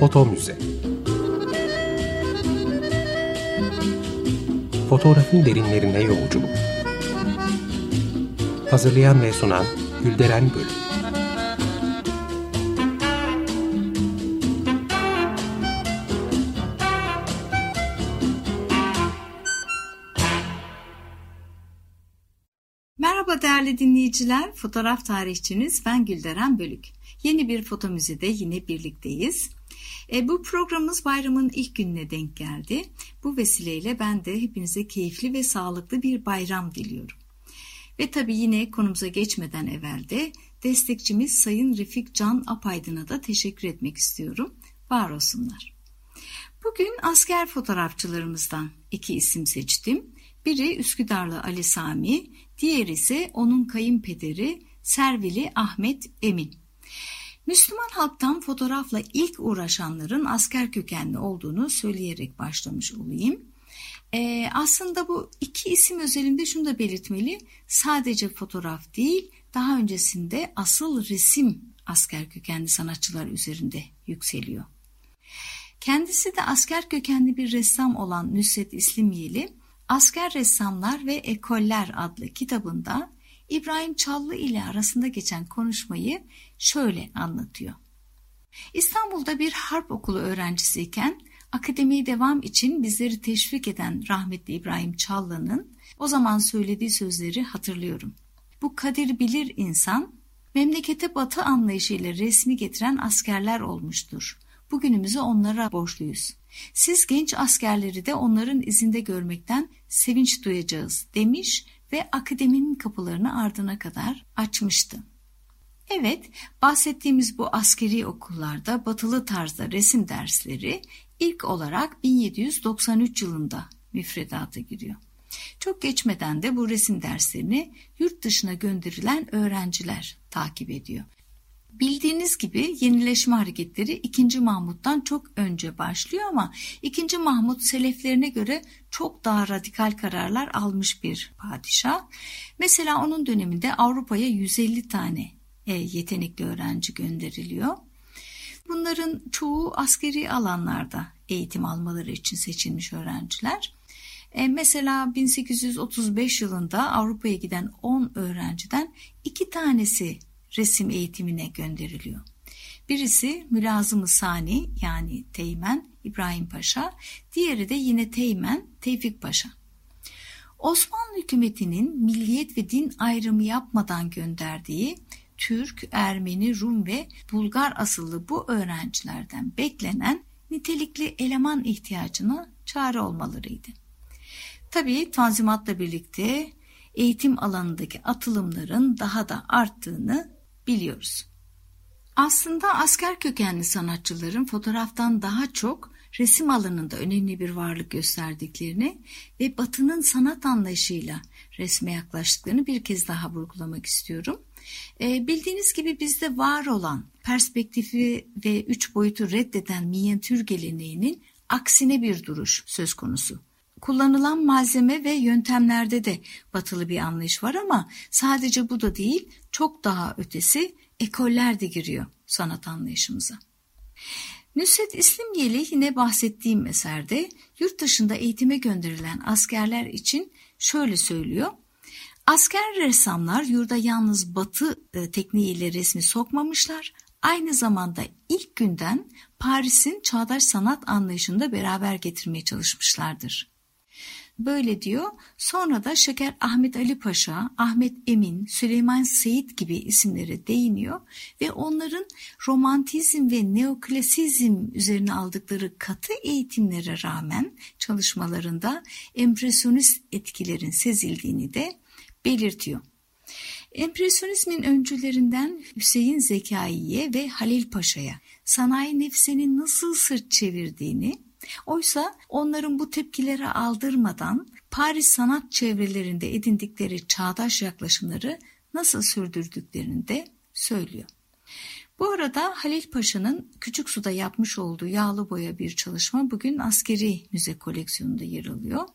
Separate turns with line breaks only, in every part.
Foto Müze Fotoğrafın derinlerine yolculuk Hazırlayan ve sunan Gülderen Bölüm
Merhaba değerli dinleyiciler, fotoğraf tarihçiniz ben Gülderen Bölük. Yeni bir foto müzede yine birlikteyiz. E, bu programımız bayramın ilk gününe denk geldi. Bu vesileyle ben de hepinize keyifli ve sağlıklı bir bayram diliyorum. Ve tabii yine konumuza geçmeden evvel de destekçimiz Sayın Refik Can Apaydın'a da teşekkür etmek istiyorum. Var olsunlar. Bugün asker fotoğrafçılarımızdan iki isim seçtim. Biri Üsküdarlı Ali Sami, diğeri ise onun kayınpederi Servili Ahmet Emin. Müslüman halktan fotoğrafla ilk uğraşanların asker kökenli olduğunu söyleyerek başlamış olayım. Ee, aslında bu iki isim özelinde şunu da belirtmeli. Sadece fotoğraf değil, daha öncesinde asıl resim asker kökenli sanatçılar üzerinde yükseliyor. Kendisi de asker kökenli bir ressam olan Nusret İslimiyeli, Asker Ressamlar ve Ekoller adlı kitabında İbrahim Çallı ile arasında geçen konuşmayı şöyle anlatıyor. İstanbul'da bir harp okulu öğrencisiyken akademiye devam için bizleri teşvik eden rahmetli İbrahim Çallı'nın o zaman söylediği sözleri hatırlıyorum. Bu kadir bilir insan, memlekete batı anlayışıyla resmi getiren askerler olmuştur. Bugünümüzü onlara borçluyuz. Siz genç askerleri de onların izinde görmekten sevinç duyacağız demiş ve akademinin kapılarını ardına kadar açmıştı. Evet, bahsettiğimiz bu askeri okullarda batılı tarzda resim dersleri ilk olarak 1793 yılında müfredata giriyor. Çok geçmeden de bu resim derslerini yurt dışına gönderilen öğrenciler takip ediyor. Bildiğiniz gibi yenileşme hareketleri 2. Mahmut'tan çok önce başlıyor ama 2. Mahmut seleflerine göre çok daha radikal kararlar almış bir padişah. Mesela onun döneminde Avrupa'ya 150 tane e, yetenekli öğrenci gönderiliyor. Bunların çoğu askeri alanlarda eğitim almaları için seçilmiş öğrenciler. E, mesela 1835 yılında Avrupa'ya giden 10 öğrenciden 2 tanesi resim eğitimine gönderiliyor. Birisi Mülazım-ı Sani yani Teğmen İbrahim Paşa, diğeri de yine Teğmen Tevfik Paşa. Osmanlı hükümetinin milliyet ve din ayrımı yapmadan gönderdiği Türk, Ermeni, Rum ve Bulgar asıllı bu öğrencilerden beklenen nitelikli eleman ihtiyacına çare olmalarıydı. Tabii Tanzimat'la birlikte eğitim alanındaki atılımların daha da arttığını biliyoruz. Aslında asker kökenli sanatçıların fotoğraftan daha çok resim alanında önemli bir varlık gösterdiklerini ve batının sanat anlayışıyla resme yaklaştıklarını bir kez daha vurgulamak istiyorum. E, bildiğiniz gibi bizde var olan perspektifi ve üç boyutu reddeden minyatür geleneğinin aksine bir duruş söz konusu. Kullanılan malzeme ve yöntemlerde de batılı bir anlayış var ama sadece bu da değil çok daha ötesi ekoller de giriyor sanat anlayışımıza. Nusret İslimyeli yine bahsettiğim eserde yurt dışında eğitime gönderilen askerler için şöyle söylüyor. Asker ressamlar yurda yalnız batı e, tekniğiyle resmi sokmamışlar, aynı zamanda ilk günden Paris'in çağdaş sanat anlayışında beraber getirmeye çalışmışlardır. Böyle diyor. Sonra da Şeker Ahmet Ali Paşa, Ahmet Emin, Süleyman Seyit gibi isimlere değiniyor ve onların romantizm ve neoklasizm üzerine aldıkları katı eğitimlere rağmen çalışmalarında empresyonist etkilerin sezildiğini de belirtiyor. Empresyonizmin öncülerinden Hüseyin Zekai'ye ve Halil Paşa'ya sanayi nefsinin nasıl sırt çevirdiğini Oysa onların bu tepkileri aldırmadan Paris sanat çevrelerinde edindikleri çağdaş yaklaşımları nasıl sürdürdüklerini de söylüyor. Bu arada Halil Paşa'nın Küçük Su'da yapmış olduğu yağlı boya bir çalışma bugün askeri müze koleksiyonunda yer alıyor.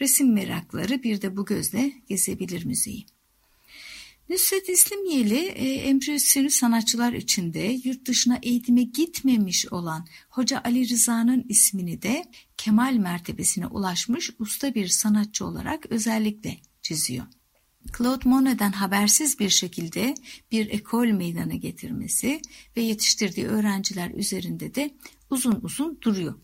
Resim merakları bir de bu gözle gezebilir müzeyi. Nusret İslimiyeli e, empresyonist sanatçılar içinde yurt dışına eğitime gitmemiş olan Hoca Ali Rıza'nın ismini de kemal mertebesine ulaşmış usta bir sanatçı olarak özellikle çiziyor. Claude Monet'den habersiz bir şekilde bir ekol meydana getirmesi ve yetiştirdiği öğrenciler üzerinde de uzun uzun duruyor.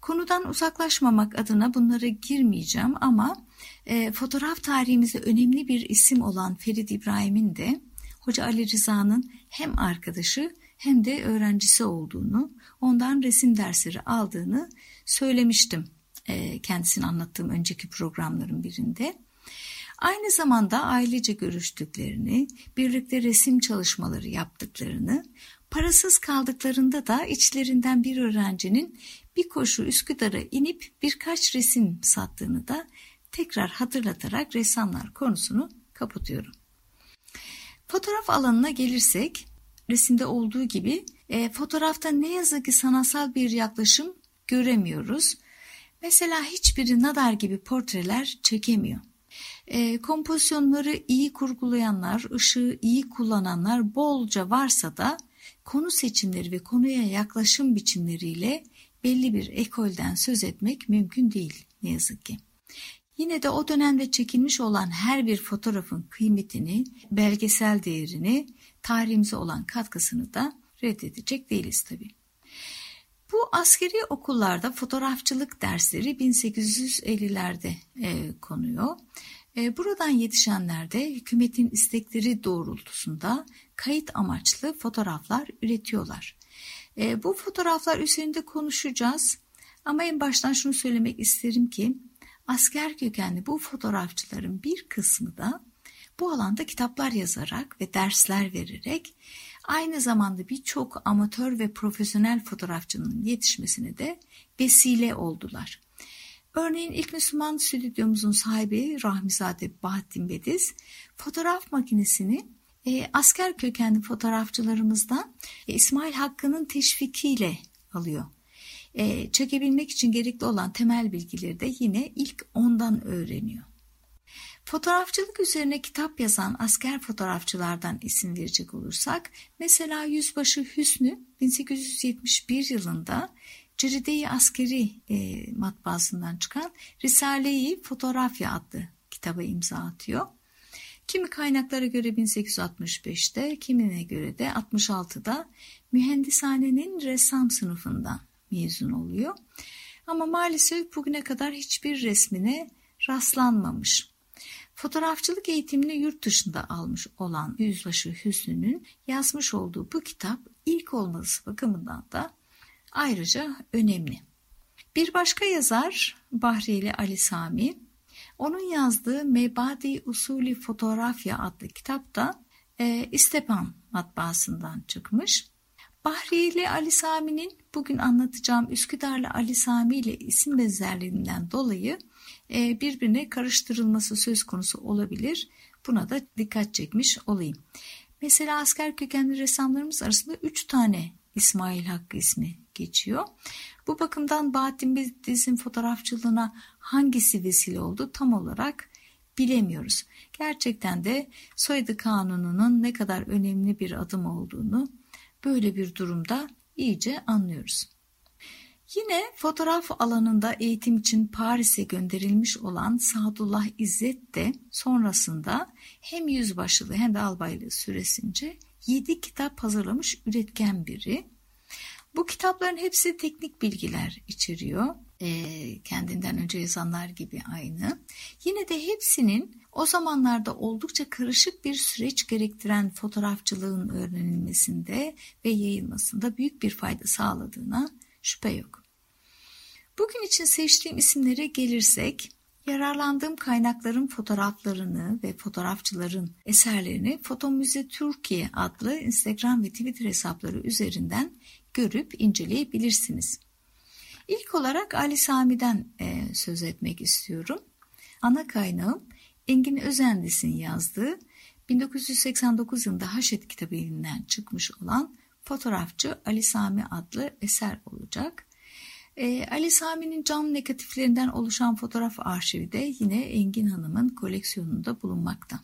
Konudan uzaklaşmamak adına bunlara girmeyeceğim ama e, fotoğraf tarihimizde önemli bir isim olan Ferit İbrahim'in de Hoca Ali Rıza'nın hem arkadaşı hem de öğrencisi olduğunu, ondan resim dersleri aldığını söylemiştim e, kendisini anlattığım önceki programların birinde. Aynı zamanda ailece görüştüklerini, birlikte resim çalışmaları yaptıklarını, parasız kaldıklarında da içlerinden bir öğrencinin bir koşu Üsküdar'a inip birkaç resim sattığını da tekrar hatırlatarak ressamlar konusunu kapatıyorum. Fotoğraf alanına gelirsek resimde olduğu gibi e, fotoğrafta ne yazık ki sanatsal bir yaklaşım göremiyoruz. Mesela hiçbiri Nadar gibi portreler çekemiyor. E, kompozisyonları iyi kurgulayanlar, ışığı iyi kullananlar bolca varsa da konu seçimleri ve konuya yaklaşım biçimleriyle belli bir ekolden söz etmek mümkün değil ne yazık ki. Yine de o dönemde çekilmiş olan her bir fotoğrafın kıymetini, belgesel değerini, tarihimize olan katkısını da reddedecek değiliz tabii. Bu askeri okullarda fotoğrafçılık dersleri 1850'lerde e, konuyor. E, buradan yetişenler de hükümetin istekleri doğrultusunda kayıt amaçlı fotoğraflar üretiyorlar. E, bu fotoğraflar üzerinde konuşacağız ama en baştan şunu söylemek isterim ki asker kökenli bu fotoğrafçıların bir kısmı da bu alanda kitaplar yazarak ve dersler vererek aynı zamanda birçok amatör ve profesyonel fotoğrafçının yetişmesine de vesile oldular. Örneğin ilk Müslüman stüdyomuzun sahibi Rahmizade Bahattin Bediz fotoğraf makinesini e, asker kökenli fotoğrafçılarımızdan e, İsmail Hakkı'nın teşvikiyle alıyor. E, çekebilmek için gerekli olan temel bilgileri de yine ilk ondan öğreniyor. Fotoğrafçılık üzerine kitap yazan asker fotoğrafçılardan isim verecek olursak, mesela Yüzbaşı Hüsnü 1871 yılında Ceride-i Askeri e, matbaasından çıkan Risale-i Fotoğrafya adlı kitaba imza atıyor. Kimi kaynaklara göre 1865'te, kimine göre de 66'da mühendishanenin ressam sınıfından mezun oluyor. Ama maalesef bugüne kadar hiçbir resmine rastlanmamış. Fotoğrafçılık eğitimini yurt dışında almış olan Yüzbaşı Hüsnü'nün yazmış olduğu bu kitap ilk olması bakımından da ayrıca önemli. Bir başka yazar Bahriyeli Ali Sami, onun yazdığı Mebadi Usulü Fotoğrafya adlı kitap da e, İstepan matbaasından çıkmış. Bahriyeli Ali Sami'nin bugün anlatacağım Üsküdarlı Ali Sami ile isim benzerliğinden dolayı e, birbirine karıştırılması söz konusu olabilir. Buna da dikkat çekmiş olayım. Mesela asker kökenli ressamlarımız arasında 3 tane İsmail Hakkı ismi geçiyor. Bu bakımdan Bahattin Bediz'in fotoğrafçılığına hangisi vesile oldu tam olarak bilemiyoruz. Gerçekten de soyadı kanununun ne kadar önemli bir adım olduğunu böyle bir durumda iyice anlıyoruz. Yine fotoğraf alanında eğitim için Paris'e gönderilmiş olan Sadullah İzzet de sonrasında hem yüzbaşılığı hem de albaylığı süresince 7 kitap hazırlamış üretken biri. Bu kitapların hepsi teknik bilgiler içeriyor. E, kendinden önce yazanlar gibi aynı. Yine de hepsinin o zamanlarda oldukça karışık bir süreç gerektiren fotoğrafçılığın öğrenilmesinde ve yayılmasında büyük bir fayda sağladığına şüphe yok. Bugün için seçtiğim isimlere gelirsek, yararlandığım kaynakların fotoğraflarını ve fotoğrafçıların eserlerini Foto Müze Türkiye adlı Instagram ve Twitter hesapları üzerinden görüp inceleyebilirsiniz. İlk olarak Ali Sami'den e, söz etmek istiyorum. Ana kaynağım Engin Özendis'in yazdığı 1989 yılında Haşet kitabından çıkmış olan Fotoğrafçı Ali Sami adlı eser olacak. E, Ali Sami'nin cam negatiflerinden oluşan fotoğraf arşivi de yine Engin Hanım'ın koleksiyonunda bulunmakta.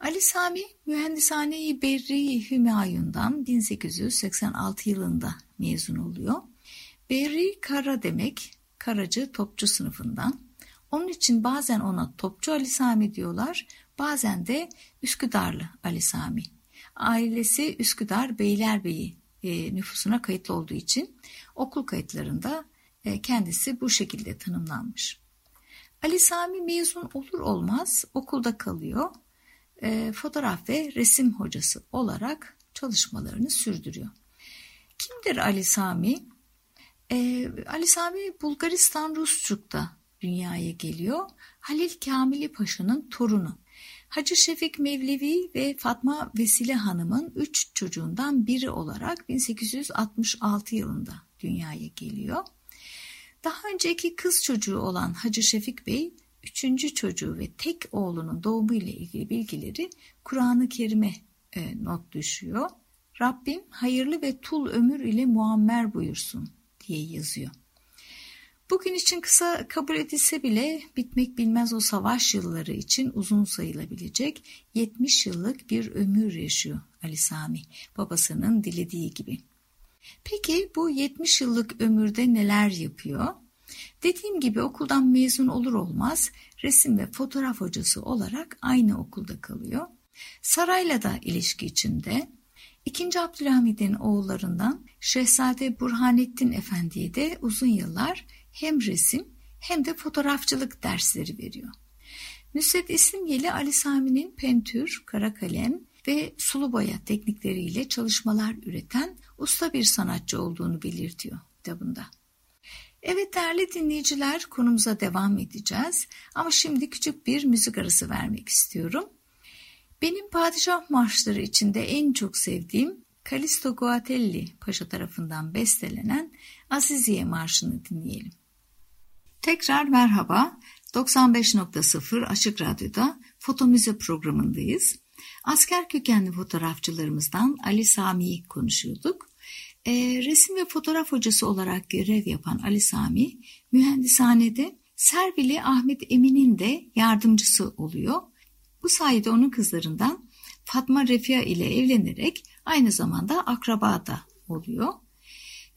Ali Sami Mühendishane-i Berri Hümayun'dan 1886 yılında mezun oluyor. Berri kara demek, karacı topçu sınıfından. Onun için bazen ona topçu Ali Sami diyorlar, bazen de Üsküdarlı Ali Sami. Ailesi Üsküdar Beylerbeyi e, nüfusuna kayıtlı olduğu için okul kayıtlarında e, kendisi bu şekilde tanımlanmış. Ali Sami mezun olur olmaz okulda kalıyor. E, fotoğraf ve resim hocası olarak çalışmalarını sürdürüyor. Kimdir Ali Sami? E, Ali Sami Bulgaristan Rusçuk'ta dünyaya geliyor. Halil Kamili Paşa'nın torunu. Hacı Şefik Mevlevi ve Fatma Vesile Hanım'ın üç çocuğundan biri olarak 1866 yılında dünyaya geliyor. Daha önceki kız çocuğu olan Hacı Şefik Bey, üçüncü çocuğu ve tek oğlunun doğumu ile ilgili bilgileri Kur'an-ı Kerim'e e, not düşüyor. Rabbim hayırlı ve tul ömür ile muammer buyursun diye yazıyor. Bugün için kısa kabul edilse bile bitmek bilmez o savaş yılları için uzun sayılabilecek 70 yıllık bir ömür yaşıyor Ali Sami babasının dilediği gibi. Peki bu 70 yıllık ömürde neler yapıyor? Dediğim gibi okuldan mezun olur olmaz resim ve fotoğraf hocası olarak aynı okulda kalıyor. Sarayla da ilişki içinde. İkinci Abdülhamid'in oğullarından Şehzade Burhanettin Efendi'ye de uzun yıllar hem resim hem de fotoğrafçılık dersleri veriyor. Nusret İslimyeli Ali Sami'nin pentür, kara kalem ve sulu boya teknikleriyle çalışmalar üreten usta bir sanatçı olduğunu belirtiyor kitabında. Evet değerli dinleyiciler konumuza devam edeceğiz ama şimdi küçük bir müzik arası vermek istiyorum. Benim padişah marşları içinde en çok sevdiğim Kalisto Guatelli Paşa tarafından bestelenen Aziziye Marşı'nı dinleyelim. Tekrar merhaba. 95.0 Açık Radyo'da Foto Müze programındayız. Asker kökenli fotoğrafçılarımızdan Ali Sami'yi konuşuyorduk. E, resim ve fotoğraf hocası olarak görev yapan Ali Sami, mühendishanede Servili Ahmet Emin'in de yardımcısı oluyor. Bu sayede onun kızlarından Fatma Refia ile evlenerek aynı zamanda akraba da oluyor.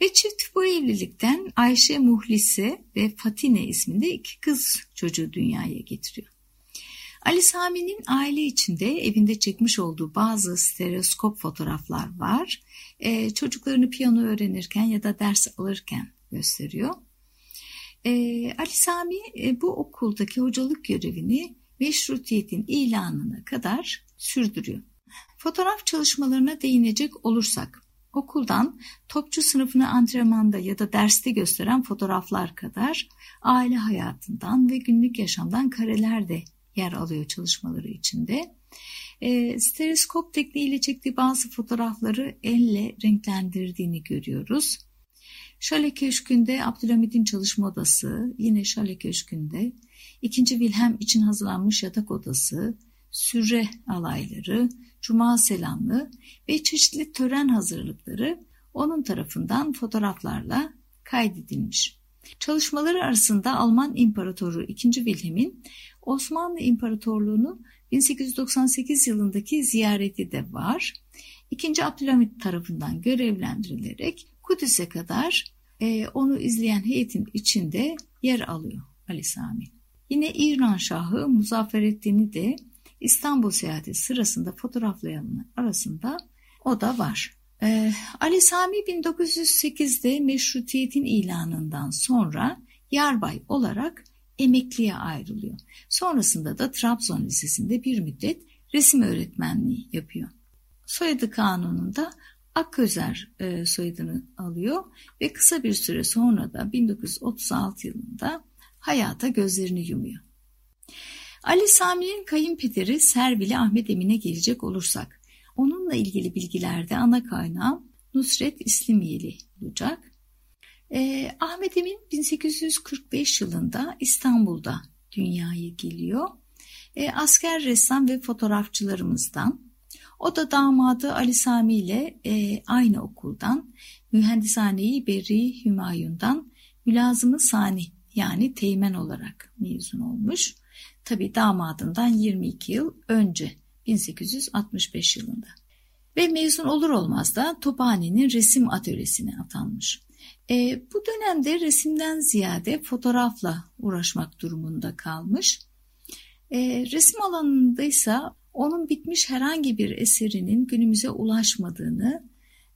Ve çift bu evlilikten Ayşe Muhlise ve Fatine isminde iki kız çocuğu dünyaya getiriyor. Ali Sami'nin aile içinde evinde çekmiş olduğu bazı stereoskop fotoğraflar var. Ee, çocuklarını piyano öğrenirken ya da ders alırken gösteriyor. Ee, Ali Sami e, bu okuldaki hocalık görevini meşrutiyetin ilanına kadar sürdürüyor. Fotoğraf çalışmalarına değinecek olursak, okuldan topçu sınıfını antrenmanda ya da derste gösteren fotoğraflar kadar aile hayatından ve günlük yaşamdan kareler de yer alıyor çalışmaları içinde. E, stereoskop tekniğiyle çektiği bazı fotoğrafları elle renklendirdiğini görüyoruz. Şale Köşkü'nde Abdülhamid'in çalışma odası, yine Şale Köşkü'nde ikinci Wilhelm için hazırlanmış yatak odası, sürre alayları, cuma selamlı ve çeşitli tören hazırlıkları onun tarafından fotoğraflarla kaydedilmiş. Çalışmaları arasında Alman İmparatoru II. Wilhelm'in Osmanlı İmparatorluğu'nu 1898 yılındaki ziyareti de var. İkinci Abdülhamit tarafından görevlendirilerek Kudüs'e kadar e, onu izleyen heyetin içinde yer alıyor Ali Sami. Yine İran Şahı Muzafferettin'i de İstanbul seyahati sırasında fotoğraflayanlar arasında o da var. Ee, Ali Sami 1908'de meşrutiyetin ilanından sonra yarbay olarak emekliye ayrılıyor. Sonrasında da Trabzon Lisesi'nde bir müddet resim öğretmenliği yapıyor. Soyadı kanununda Akközer e, soyadını alıyor ve kısa bir süre sonra da 1936 yılında hayata gözlerini yumuyor. Ali Sami'nin kayınpederi Servili Ahmet Emin'e gelecek olursak, onunla ilgili bilgilerde ana kaynağı Nusret İslimiyeli olacak. Ee, Ahmet Emin 1845 yılında İstanbul'da dünyaya geliyor. Ee, asker ressam ve fotoğrafçılarımızdan. O da damadı Ali Sami ile e, aynı okuldan, Mühendishaneyi Berri Hümayun'dan mülazımı sani yani teğmen olarak mezun olmuş. Tabi damadından 22 yıl önce 1865 yılında. Ve mezun olur olmaz da Tophane'nin resim atölyesine atanmış. E, bu dönemde resimden ziyade fotoğrafla uğraşmak durumunda kalmış. E, resim alanında ise onun bitmiş herhangi bir eserinin günümüze ulaşmadığını,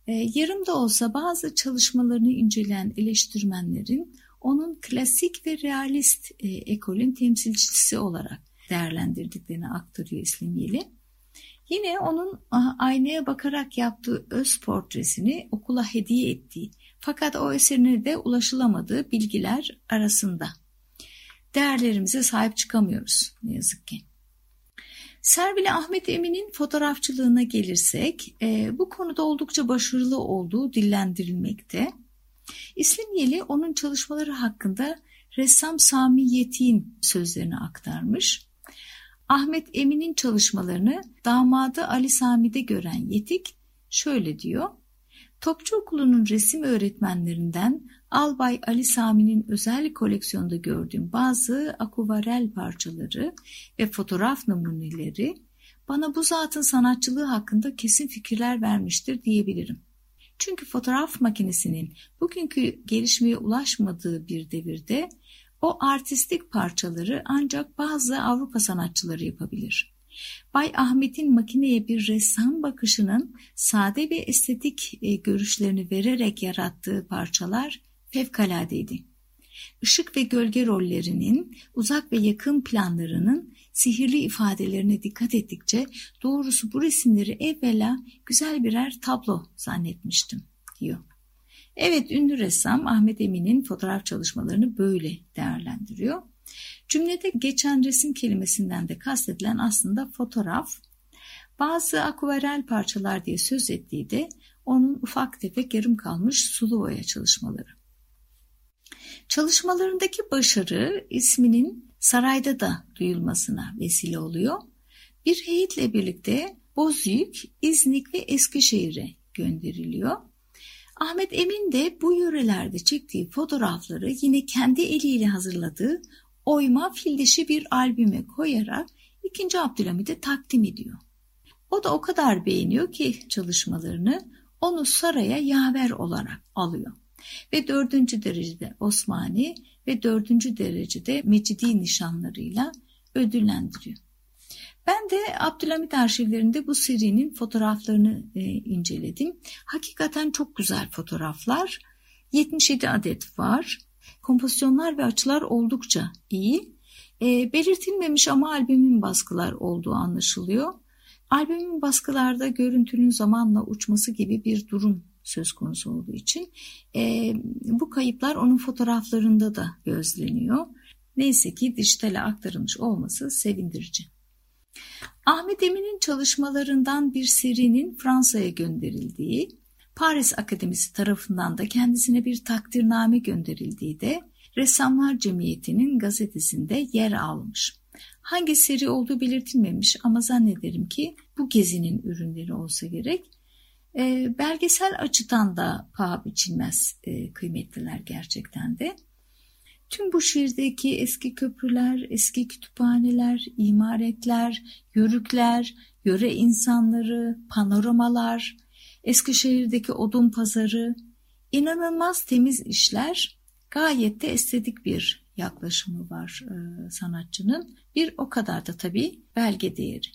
e, yarım da olsa bazı çalışmalarını inceleyen eleştirmenlerin onun klasik ve realist e, ekolün temsilcisi olarak değerlendirdiklerini aktarıyor İslamiyeli. Yine onun aynaya bakarak yaptığı öz portresini okula hediye ettiği fakat o eserine de ulaşılamadığı bilgiler arasında. Değerlerimize sahip çıkamıyoruz ne yazık ki. Servili Ahmet Emin'in fotoğrafçılığına gelirsek e, bu konuda oldukça başarılı olduğu dillendirilmekte. İslamiyeli onun çalışmaları hakkında ressam Sami Yetik'in sözlerini aktarmış. Ahmet Emin'in çalışmalarını damadı Ali Sami'de gören Yetik şöyle diyor. Topçu Okulu'nun resim öğretmenlerinden Albay Ali Sami'nin özel koleksiyonda gördüğüm bazı akuvarel parçaları ve fotoğraf numuneleri bana bu zatın sanatçılığı hakkında kesin fikirler vermiştir diyebilirim. Çünkü fotoğraf makinesinin bugünkü gelişmeye ulaşmadığı bir devirde o artistik parçaları ancak bazı Avrupa sanatçıları yapabilir. Bay Ahmet'in makineye bir ressam bakışının sade ve estetik e, görüşlerini vererek yarattığı parçalar fevkaladeydi. Işık ve gölge rollerinin, uzak ve yakın planlarının sihirli ifadelerine dikkat ettikçe doğrusu bu resimleri evvela güzel birer tablo zannetmiştim, diyor. Evet, ünlü ressam Ahmet Emin'in fotoğraf çalışmalarını böyle değerlendiriyor. Cümlede geçen resim kelimesinden de kastedilen aslında fotoğraf. Bazı akvarel parçalar diye söz ettiği de onun ufak tefek yarım kalmış sulu boya çalışmaları. Çalışmalarındaki başarı isminin sarayda da duyulmasına vesile oluyor. Bir heyetle birlikte Bozüyük, İznik ve Eskişehir'e gönderiliyor. Ahmet Emin de bu yörelerde çektiği fotoğrafları yine kendi eliyle hazırladığı oyma fil bir albüme koyarak 2. Abdülhamid'e takdim ediyor. O da o kadar beğeniyor ki çalışmalarını onu saraya yaver olarak alıyor. Ve dördüncü derecede Osmani ve dördüncü derecede Mecidi nişanlarıyla ödüllendiriyor. Ben de Abdülhamit arşivlerinde bu serinin fotoğraflarını e, inceledim. Hakikaten çok güzel fotoğraflar. 77 adet var. Kompozisyonlar ve açılar oldukça iyi. E, belirtilmemiş ama albümün baskılar olduğu anlaşılıyor. Albümün baskılarda görüntünün zamanla uçması gibi bir durum söz konusu olduğu için e, bu kayıplar onun fotoğraflarında da gözleniyor. Neyse ki dijitale aktarılmış olması sevindirici. Ahmet Emin'in çalışmalarından bir serinin Fransa'ya gönderildiği, Paris Akademisi tarafından da kendisine bir takdirname gönderildiği de Ressamlar Cemiyeti'nin gazetesinde yer almış. Hangi seri olduğu belirtilmemiş ama zannederim ki bu gezinin ürünleri olsa gerek. E, belgesel açıdan da paha biçilmez e, kıymetliler gerçekten de. Tüm bu şiirdeki eski köprüler, eski kütüphaneler, imaretler, yörükler, yöre insanları, panoramalar, Eskişehir'deki odun pazarı, inanılmaz temiz işler, gayet de estetik bir yaklaşımı var e, sanatçının. Bir o kadar da tabii belge değeri.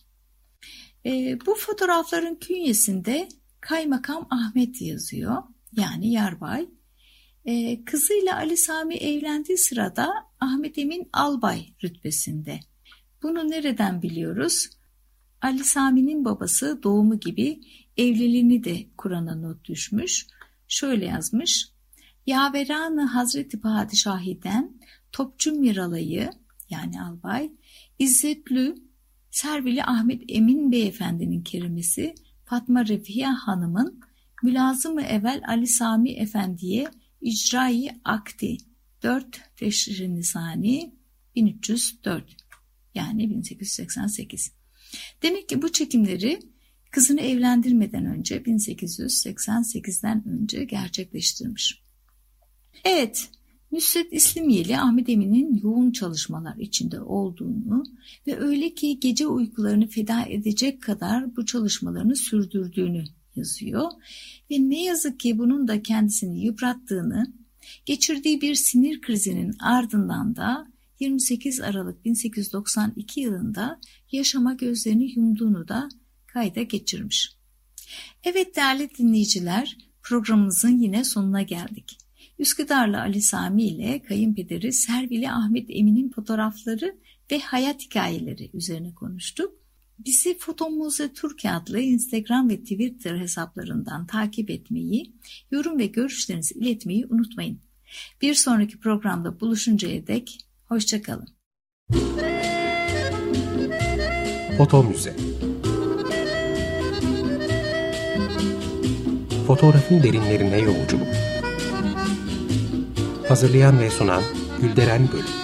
E, bu fotoğrafların künyesinde Kaymakam Ahmet yazıyor. Yani Yarbay. Ee, kızıyla Ali Sami evlendiği sırada Ahmet Emin albay rütbesinde. Bunu nereden biliyoruz? Ali Sami'nin babası doğumu gibi evliliğini de Kur'an'a not düşmüş. Şöyle yazmış. Yaveranı Hazreti Padişahi'den Topçu Miralay'ı yani albay İzzetlü Servili Ahmet Emin Beyefendinin kerimesi Fatma Refiye Hanım'ın mülazımı evvel Ali Sami Efendi'ye icrayı akti 4 Teşri Nisani 1304 yani 1888. Demek ki bu çekimleri kızını evlendirmeden önce 1888'den önce gerçekleştirmiş. Evet Nusret İslimiyeli Ahmet Emin'in yoğun çalışmalar içinde olduğunu ve öyle ki gece uykularını feda edecek kadar bu çalışmalarını sürdürdüğünü yazıyor ve ne yazık ki bunun da kendisini yıprattığını, geçirdiği bir sinir krizinin ardından da 28 Aralık 1892 yılında yaşama gözlerini yumduğunu da kayda geçirmiş. Evet değerli dinleyiciler programımızın yine sonuna geldik. Üsküdarlı Ali Sami ile kayınpederi Servili Ahmet Emin'in fotoğrafları ve hayat hikayeleri üzerine konuştuk. Bizi Fotomuze Türkiye adlı Instagram ve Twitter hesaplarından takip etmeyi, yorum ve görüşlerinizi iletmeyi unutmayın. Bir sonraki programda buluşuncaya dek hoşçakalın.
Foto Müze Fotoğrafın derinlerine yolculuk. Hazırlayan ve sunan Gülderen Bölüm